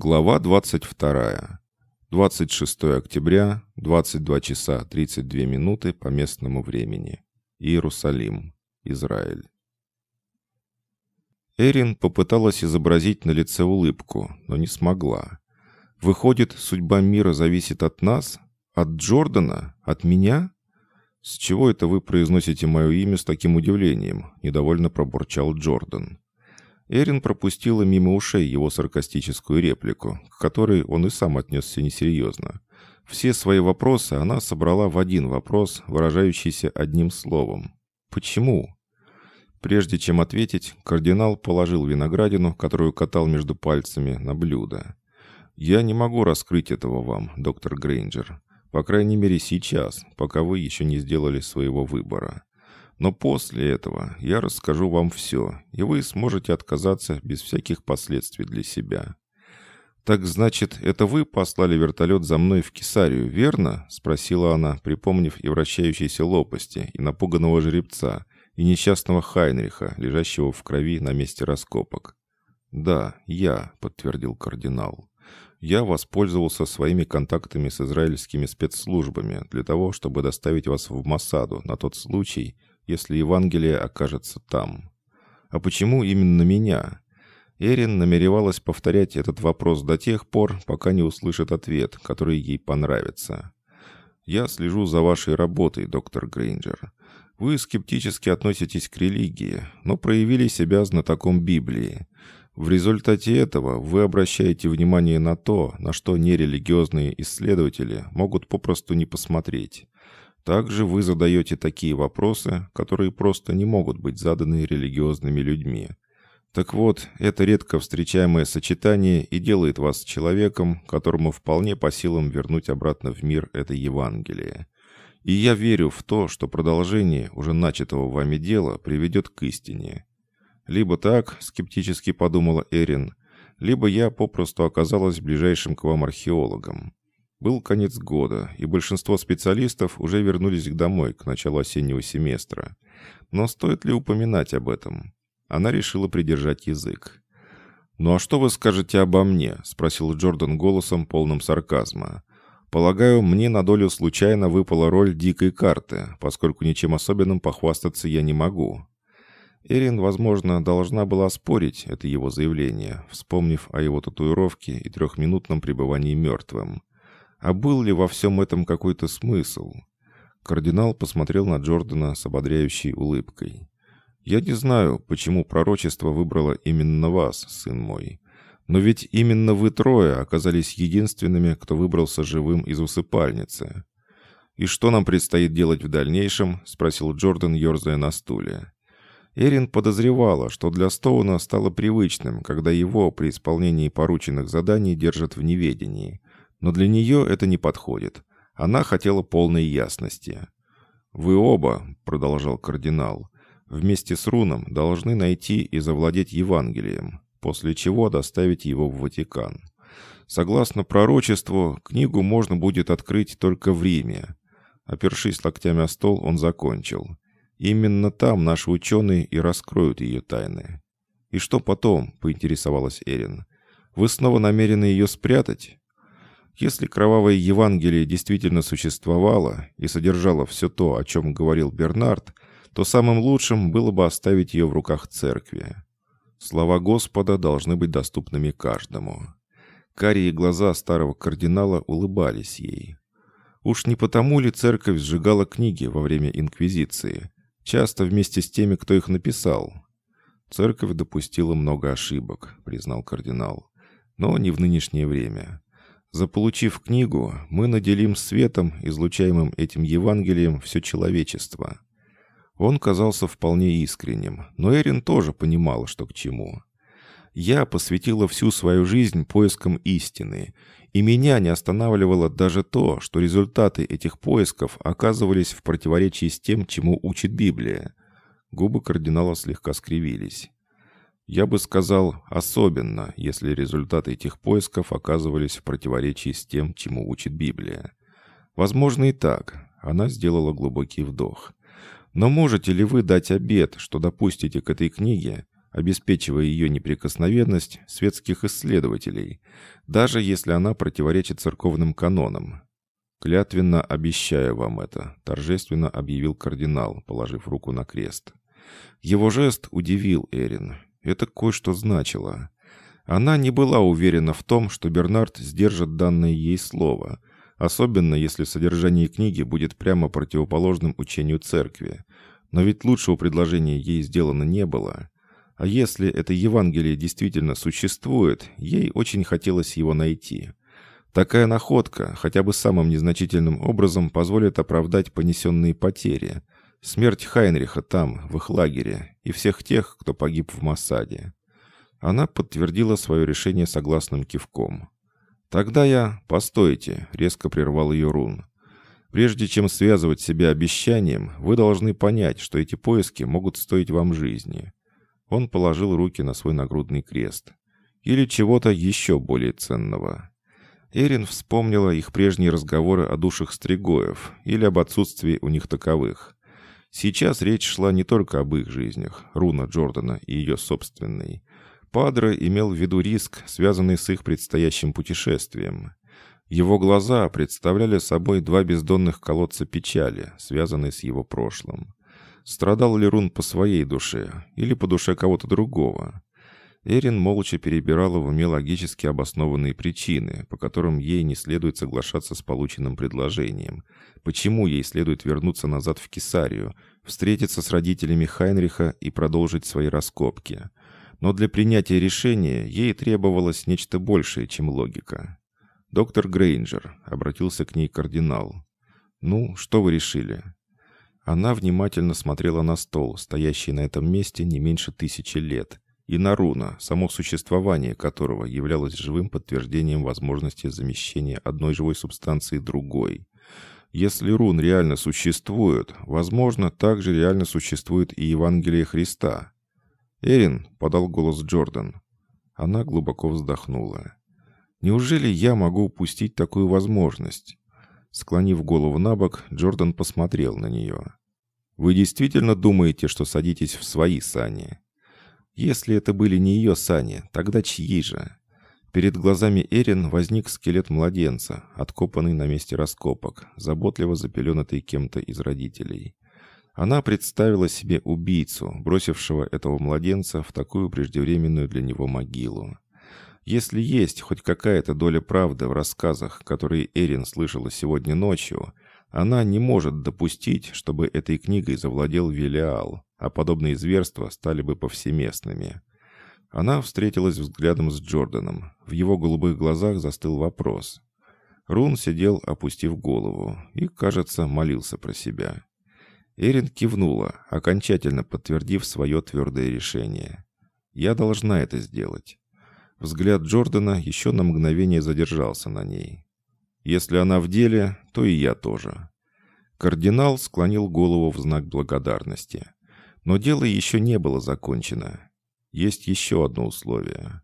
Глава 22. 26 октября, 22 часа 32 минуты по местному времени. Иерусалим, Израиль. Эрин попыталась изобразить на лице улыбку, но не смогла. Выходит, судьба мира зависит от нас? От Джордана? От меня? С чего это вы произносите мое имя с таким удивлением? Недовольно пробурчал Джордан. Эрин пропустила мимо ушей его саркастическую реплику, к которой он и сам отнесся несерьезно. Все свои вопросы она собрала в один вопрос, выражающийся одним словом. «Почему?» Прежде чем ответить, кардинал положил виноградину, которую катал между пальцами, на блюдо. «Я не могу раскрыть этого вам, доктор Грейнджер. По крайней мере сейчас, пока вы еще не сделали своего выбора. Но после этого я расскажу вам все, и вы сможете отказаться без всяких последствий для себя. «Так значит, это вы послали вертолет за мной в Кесарию, верно?» — спросила она, припомнив и вращающиеся лопасти, и напуганного жеребца, и несчастного Хайнриха, лежащего в крови на месте раскопок. «Да, я», — подтвердил кардинал. «Я воспользовался своими контактами с израильскими спецслужбами для того, чтобы доставить вас в Масаду на тот случай, если Евангелие окажется там. А почему именно меня? Эрин намеревалась повторять этот вопрос до тех пор, пока не услышит ответ, который ей понравится. «Я слежу за вашей работой, доктор Грейнджер. Вы скептически относитесь к религии, но проявили себя знатоком Библии. В результате этого вы обращаете внимание на то, на что нерелигиозные исследователи могут попросту не посмотреть. Также вы задаете такие вопросы, которые просто не могут быть заданы религиозными людьми. Так вот, это редко встречаемое сочетание и делает вас человеком, которому вполне по силам вернуть обратно в мир это Евангелие. И я верю в то, что продолжение уже начатого вами дела приведет к истине. Либо так, скептически подумала Эрин, либо я попросту оказалась ближайшим к вам археологом. Был конец года, и большинство специалистов уже вернулись домой к началу осеннего семестра. Но стоит ли упоминать об этом? Она решила придержать язык. «Ну а что вы скажете обо мне?» — спросил Джордан голосом, полным сарказма. «Полагаю, мне на долю случайно выпала роль дикой карты, поскольку ничем особенным похвастаться я не могу». Эрин, возможно, должна была спорить это его заявление, вспомнив о его татуировке и трехминутном пребывании мертвым. А был ли во всем этом какой-то смысл? Кардинал посмотрел на Джордана с ободряющей улыбкой. «Я не знаю, почему пророчество выбрало именно вас, сын мой. Но ведь именно вы трое оказались единственными, кто выбрался живым из усыпальницы». «И что нам предстоит делать в дальнейшем?» — спросил Джордан, ерзая на стуле. Эрин подозревала, что для Стоуна стало привычным, когда его при исполнении порученных заданий держат в неведении. Но для нее это не подходит. Она хотела полной ясности. «Вы оба», — продолжал кардинал, — «вместе с Руном должны найти и завладеть Евангелием, после чего доставить его в Ватикан. Согласно пророчеству, книгу можно будет открыть только в Риме». Опершись локтями о стол, он закончил. «Именно там наши ученые и раскроют ее тайны». «И что потом?» — поинтересовалась Эрин. «Вы снова намерены ее спрятать?» Если кровавое Евангелие действительно существовало и содержало все то, о чем говорил Бернард, то самым лучшим было бы оставить ее в руках церкви. Слова Господа должны быть доступными каждому. Карие глаза старого кардинала улыбались ей. Уж не потому ли церковь сжигала книги во время Инквизиции, часто вместе с теми, кто их написал? Церковь допустила много ошибок, признал кардинал, но не в нынешнее время. Заполучив книгу, мы наделим светом, излучаемым этим Евангелием, все человечество. Он казался вполне искренним, но Эрин тоже понимала, что к чему. Я посвятила всю свою жизнь поискам истины, и меня не останавливало даже то, что результаты этих поисков оказывались в противоречии с тем, чему учит Библия. Губы кардинала слегка скривились. Я бы сказал, особенно, если результаты этих поисков оказывались в противоречии с тем, чему учит Библия. Возможно и так. Она сделала глубокий вдох. Но можете ли вы дать обет, что допустите к этой книге, обеспечивая ее неприкосновенность светских исследователей, даже если она противоречит церковным канонам. «Клятвенно обещаю вам это», — торжественно объявил кардинал, положив руку на крест. Его жест удивил Эрин. Это кое-что значило. Она не была уверена в том, что Бернард сдержит данное ей слово, особенно если содержание книги будет прямо противоположным учению церкви. Но ведь лучшего предложения ей сделано не было. А если это Евангелие действительно существует, ей очень хотелось его найти. Такая находка хотя бы самым незначительным образом позволит оправдать понесенные потери. Смерть Хайнриха там, в их лагере, и всех тех, кто погиб в Массаде. Она подтвердила свое решение согласным кивком. «Тогда я... Постойте!» — резко прервал ее Рун. «Прежде чем связывать себя обещанием, вы должны понять, что эти поиски могут стоить вам жизни. Он положил руки на свой нагрудный крест. Или чего-то еще более ценного. Эрин вспомнила их прежние разговоры о душах стригоев или об отсутствии у них таковых. Сейчас речь шла не только об их жизнях, Руна Джордана и ее собственной. Падре имел в виду риск, связанный с их предстоящим путешествием. Его глаза представляли собой два бездонных колодца печали, связанные с его прошлым. Страдал ли Рун по своей душе или по душе кого-то другого? Эрин молча перебирала в уме логически обоснованные причины, по которым ей не следует соглашаться с полученным предложением. Почему ей следует вернуться назад в Кесарию, встретиться с родителями Хайнриха и продолжить свои раскопки. Но для принятия решения ей требовалось нечто большее, чем логика. «Доктор Грейнджер», — обратился к ней кардинал. «Ну, что вы решили?» Она внимательно смотрела на стол, стоящий на этом месте не меньше тысячи лет, и на руна, само существование которого являлось живым подтверждением возможности замещения одной живой субстанции другой. Если рун реально существует, возможно, также реально существует и Евангелие Христа. «Эрин», — подал голос Джордан. Она глубоко вздохнула. «Неужели я могу упустить такую возможность?» Склонив голову на бок, Джордан посмотрел на нее. Вы действительно думаете, что садитесь в свои сани? Если это были не ее сани, тогда чьи же? Перед глазами Эрин возник скелет младенца, откопанный на месте раскопок, заботливо запеленатый кем-то из родителей. Она представила себе убийцу, бросившего этого младенца в такую преждевременную для него могилу. Если есть хоть какая-то доля правды в рассказах, которые Эрин слышала сегодня ночью, она не может допустить, чтобы этой книгой завладел Велиал, а подобные зверства стали бы повсеместными. Она встретилась взглядом с Джорданом. В его голубых глазах застыл вопрос. Рун сидел, опустив голову, и, кажется, молился про себя. Эрин кивнула, окончательно подтвердив свое твердое решение. «Я должна это сделать». Взгляд Джордана еще на мгновение задержался на ней. Если она в деле, то и я тоже. Кардинал склонил голову в знак благодарности. Но дело еще не было закончено. Есть еще одно условие.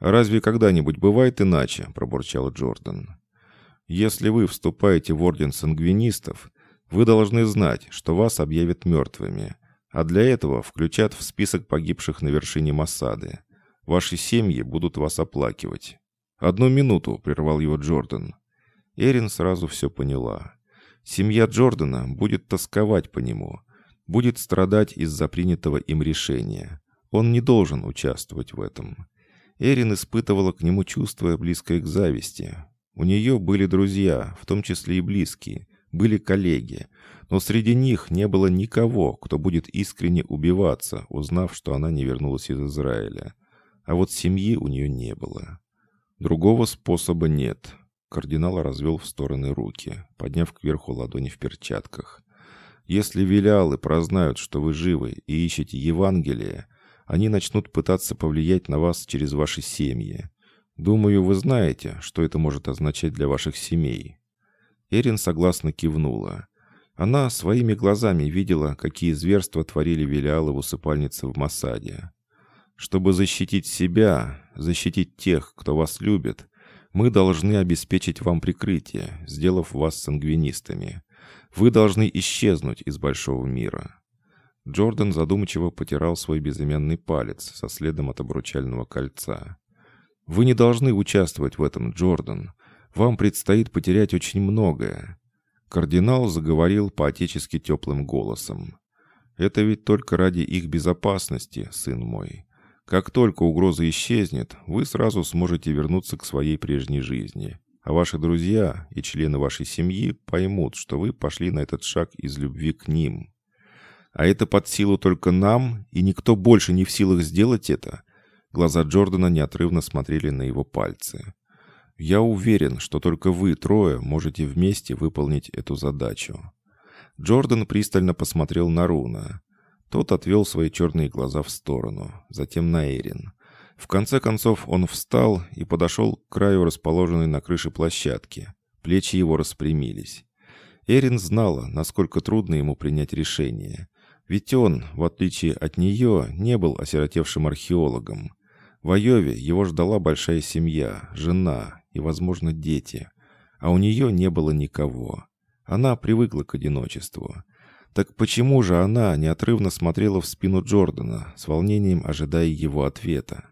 «Разве когда-нибудь бывает иначе?» – пробурчал Джордан. «Если вы вступаете в орден сангвинистов, вы должны знать, что вас объявят мертвыми, а для этого включат в список погибших на вершине Массады. Ваши семьи будут вас оплакивать». «Одну минуту», — прервал его Джордан. Эрин сразу все поняла. Семья Джордана будет тосковать по нему, будет страдать из-за принятого им решения. Он не должен участвовать в этом. Эрин испытывала к нему чувство, близкое к зависти. У нее были друзья, в том числе и близкие, были коллеги, но среди них не было никого, кто будет искренне убиваться, узнав, что она не вернулась из Израиля. А вот семьи у нее не было. Другого способа нет. Кардинал развел в стороны руки, подняв кверху ладони в перчатках. «Если вилялы прознают, что вы живы и ищете Евангелие, они начнут пытаться повлиять на вас через ваши семьи. Думаю, вы знаете, что это может означать для ваших семей». Эрин согласно кивнула. Она своими глазами видела, какие зверства творили Велиалы в усыпальнице в Масаде. Чтобы защитить себя, защитить тех, кто вас любит, мы должны обеспечить вам прикрытие, сделав вас сангвинистами. Вы должны исчезнуть из большого мира». Джордан задумчиво потирал свой безымянный палец со следом от обручального кольца. «Вы не должны участвовать в этом, Джордан. Вам предстоит потерять очень многое». Кардинал заговорил по-отечески теплым голосом. «Это ведь только ради их безопасности, сын мой. Как только угроза исчезнет, вы сразу сможете вернуться к своей прежней жизни. А ваши друзья и члены вашей семьи поймут, что вы пошли на этот шаг из любви к ним. А это под силу только нам, и никто больше не в силах сделать это. Глаза Джордана неотрывно смотрели на его пальцы. Я уверен, что только вы трое можете вместе выполнить эту задачу. Джордан пристально посмотрел на Руна. Тот отвел свои черные глаза в сторону, затем на Эрин. В конце концов он встал и подошел к краю расположенной на крыше площадки. Плечи его распрямились. Эрин знала, насколько трудно ему принять решение. Ведь он, в отличие от нее, не был осиротевшим археологом. В Айове его ждала большая семья, жена и, возможно, дети. А у нее не было никого. Она привыкла к одиночеству. Так почему же она неотрывно смотрела в спину Джордана, с волнением ожидая его ответа?